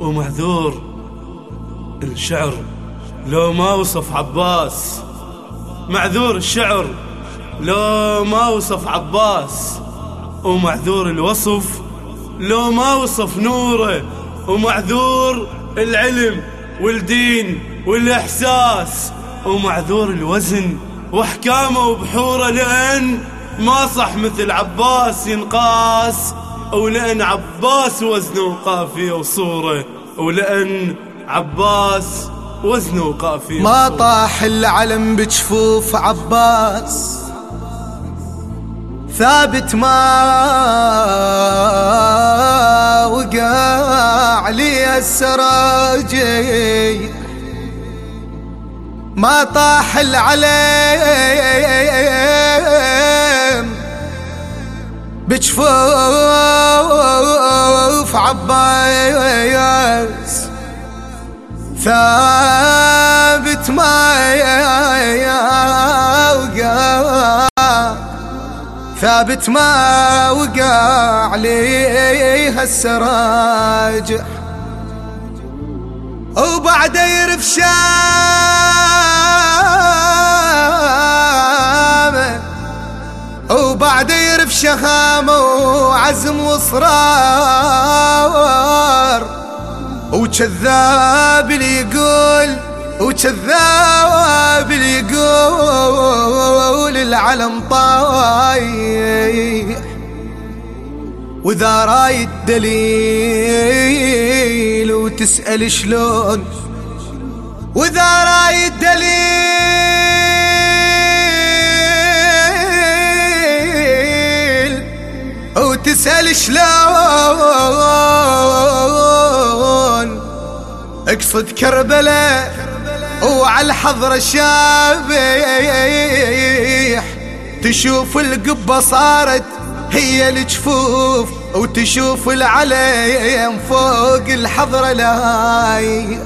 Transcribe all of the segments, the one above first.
ومعذور الشعر. لو ما وصف عباس. معذور الشعر. لو ما وصف عباس. ومعذور الوصف. لو ما وصف نوره. ومعذور العلم والدين والإحساس. ومعذور الوزن وأحكامه وبحوره لأن ما صح مثل عباس ينقاس. ولأن عباس وزنه وقافية وصورة ولأن عباس وزنه وقافية ما طاح العلم بجفوف عباس. ثابت ما وقع لي السراجي ما طاح العلم بجفوف عباس. ثابت ما وقع. ثابت ما وقع عليها السراج. وبعد يرف شامه وبعد يرف شهامه وعزم وصرار وكذاب اللي يقول وكذاب اللي يقول العلم طايح وإذا رايد دليل وتسأل شلون وإذا رايد دليل وتسأل شلون. اقصد كربلاء وعلى الحضرة شابيح تشوف القبة صارت هي الجفوف وتشوف العليم فوق الحضرة لاي.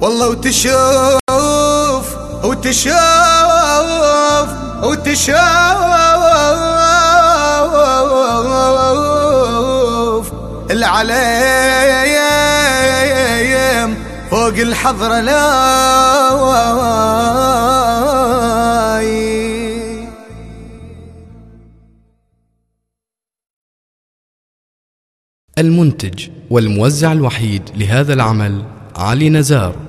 والله وتشوف وتشوف وتشوف العليم. فوق الحضرة لا المنتج والموزع الوحيد لهذا العمل علي نزار.